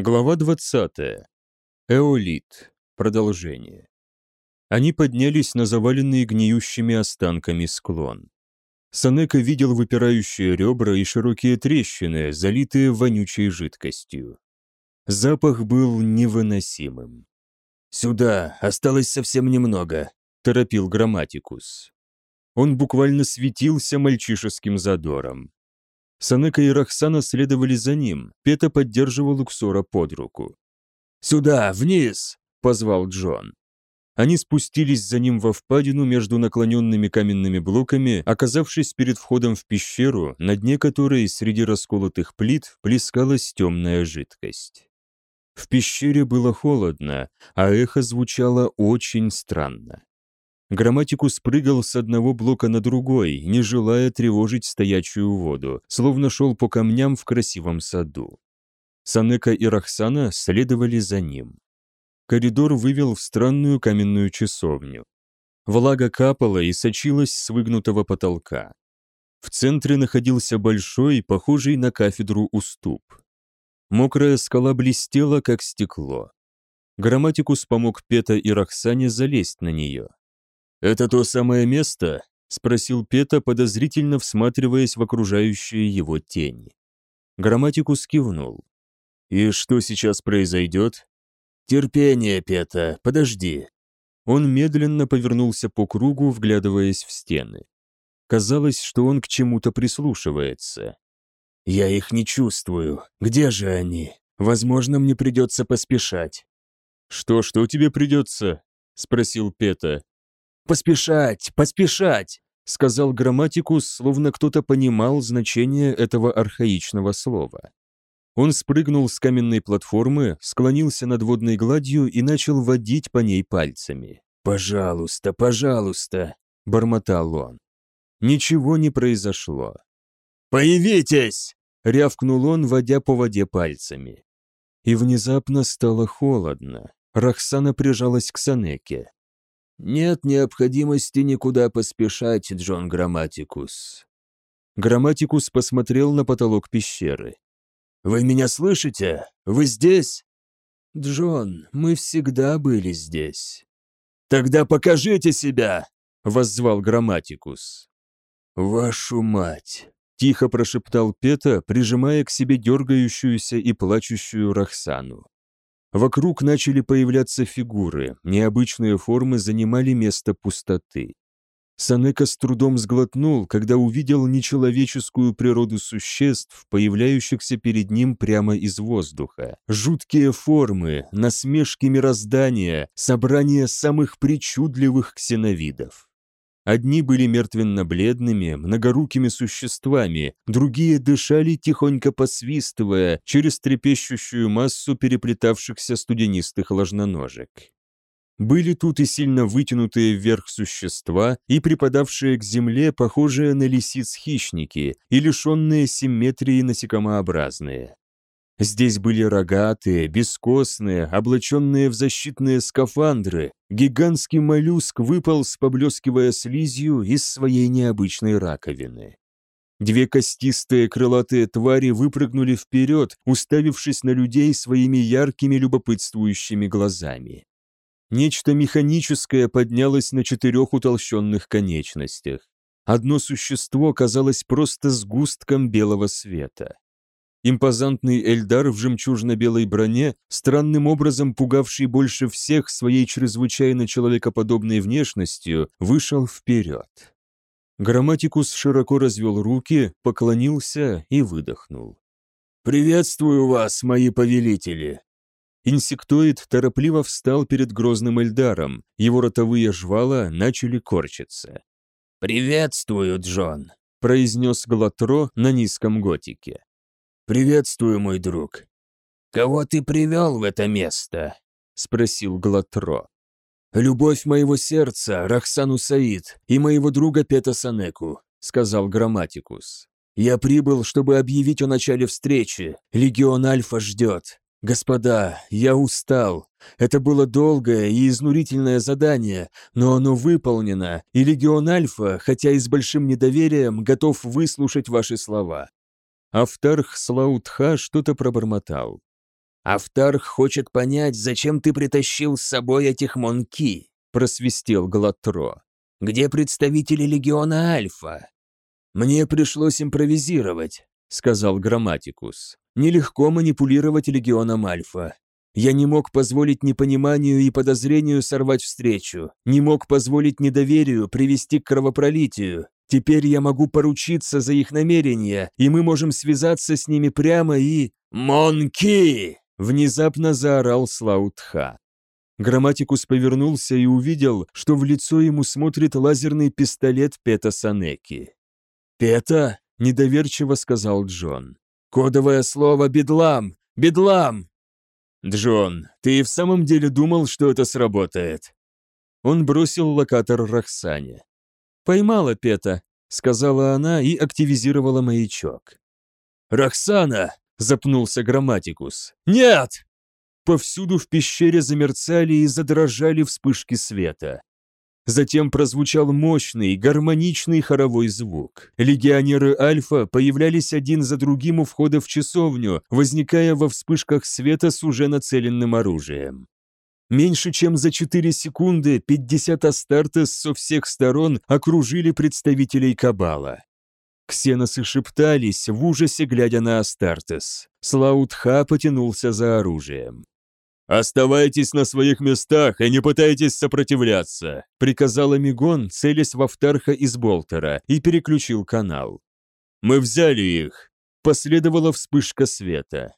Глава 20. Эолит. Продолжение. Они поднялись на заваленный гниющими останками склон. Санека видел выпирающие ребра и широкие трещины, залитые вонючей жидкостью. Запах был невыносимым. «Сюда, осталось совсем немного», — торопил Грамматикус. Он буквально светился мальчишеским задором. Санека и Рахсана следовали за ним, Пета поддерживал Уксора под руку. «Сюда, вниз!» — позвал Джон. Они спустились за ним во впадину между наклоненными каменными блоками, оказавшись перед входом в пещеру, на дне которой среди расколотых плит плескалась темная жидкость. В пещере было холодно, а эхо звучало очень странно. Грамматикус прыгал с одного блока на другой, не желая тревожить стоячую воду, словно шел по камням в красивом саду. Санека и Рахсана следовали за ним. Коридор вывел в странную каменную часовню. Влага капала и сочилась с выгнутого потолка. В центре находился большой, похожий на кафедру уступ. Мокрая скала блестела, как стекло. Грамматикус помог Пета и Рахсане залезть на нее. «Это то самое место?» — спросил Пета, подозрительно всматриваясь в окружающие его тени. Грамматикус кивнул. «И что сейчас произойдет?» «Терпение, Пета, подожди». Он медленно повернулся по кругу, вглядываясь в стены. Казалось, что он к чему-то прислушивается. «Я их не чувствую. Где же они? Возможно, мне придется поспешать». «Что, что тебе придется?» — спросил Пета. «Поспешать, поспешать!» — сказал грамматикус, словно кто-то понимал значение этого архаичного слова. Он спрыгнул с каменной платформы, склонился над водной гладью и начал водить по ней пальцами. «Пожалуйста, пожалуйста!» — бормотал он. Ничего не произошло. «Появитесь!» — рявкнул он, водя по воде пальцами. И внезапно стало холодно. Рахсана прижалась к Санеке. «Нет необходимости никуда поспешать, Джон Грамматикус». Грамматикус посмотрел на потолок пещеры. «Вы меня слышите? Вы здесь?» «Джон, мы всегда были здесь». «Тогда покажите себя!» — воззвал Грамматикус. «Вашу мать!» — тихо прошептал Пета, прижимая к себе дергающуюся и плачущую Рахсану. Вокруг начали появляться фигуры, необычные формы занимали место пустоты. Санека с трудом сглотнул, когда увидел нечеловеческую природу существ, появляющихся перед ним прямо из воздуха. Жуткие формы, насмешки мироздания, собрание самых причудливых ксеновидов. Одни были мертвенно-бледными, многорукими существами, другие дышали, тихонько посвистывая, через трепещущую массу переплетавшихся студенистых ложноножек. Были тут и сильно вытянутые вверх существа, и припадавшие к земле, похожие на лисиц-хищники, и лишенные симметрии насекомообразные. Здесь были рогатые, бескостные, облаченные в защитные скафандры. Гигантский моллюск выполз, поблескивая слизью из своей необычной раковины. Две костистые крылатые твари выпрыгнули вперед, уставившись на людей своими яркими любопытствующими глазами. Нечто механическое поднялось на четырех утолщенных конечностях. Одно существо казалось просто сгустком белого света. Импозантный Эльдар в жемчужно-белой броне, странным образом пугавший больше всех своей чрезвычайно человекоподобной внешностью, вышел вперед. Грамматикус широко развел руки, поклонился и выдохнул. «Приветствую вас, мои повелители!» Инсектоид торопливо встал перед грозным Эльдаром, его ротовые жвала начали корчиться. «Приветствую, Джон», — произнес Глатро на низком готике. «Приветствую, мой друг». «Кого ты привел в это место?» — спросил Глатро. «Любовь моего сердца, Рахсану Саид, и моего друга Пета Санеку», — сказал Грамматикус. «Я прибыл, чтобы объявить о начале встречи. Легион Альфа ждет. Господа, я устал. Это было долгое и изнурительное задание, но оно выполнено, и Легион Альфа, хотя и с большим недоверием, готов выслушать ваши слова. Автарх Слаутха что-то пробормотал. «Автарх хочет понять, зачем ты притащил с собой этих монки», — просвистел Глатро. «Где представители Легиона Альфа?» «Мне пришлось импровизировать», — сказал Грамматикус. «Нелегко манипулировать Легионом Альфа. Я не мог позволить непониманию и подозрению сорвать встречу, не мог позволить недоверию привести к кровопролитию. Теперь я могу поручиться за их намерения, и мы можем связаться с ними прямо и... «Монки!» — внезапно заорал Слаутха. Грамматикус повернулся и увидел, что в лицо ему смотрит лазерный пистолет Пета Санеки. «Пета?» — недоверчиво сказал Джон. «Кодовое слово «бедлам»! Бедлам!» «Джон, ты и в самом деле думал, что это сработает?» Он бросил локатор Рахсане. «Поймала Пета», — сказала она и активизировала маячок. «Рахсана!» — запнулся Грамматикус. «Нет!» Повсюду в пещере замерцали и задрожали вспышки света. Затем прозвучал мощный, гармоничный хоровой звук. Легионеры Альфа появлялись один за другим у входа в часовню, возникая во вспышках света с уже нацеленным оружием. Меньше чем за 4 секунды 50 Астартес со всех сторон окружили представителей Кабала. Ксеносы шептались, в ужасе глядя на Астартес. Слаутха потянулся за оружием. «Оставайтесь на своих местах и не пытайтесь сопротивляться», приказал Амигон, целясь во вторха из Болтера, и переключил канал. «Мы взяли их!» Последовала вспышка света.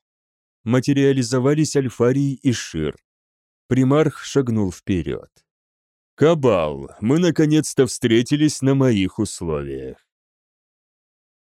Материализовались Альфарий и Шир. Примарх шагнул вперед. «Кабал, мы наконец-то встретились на моих условиях».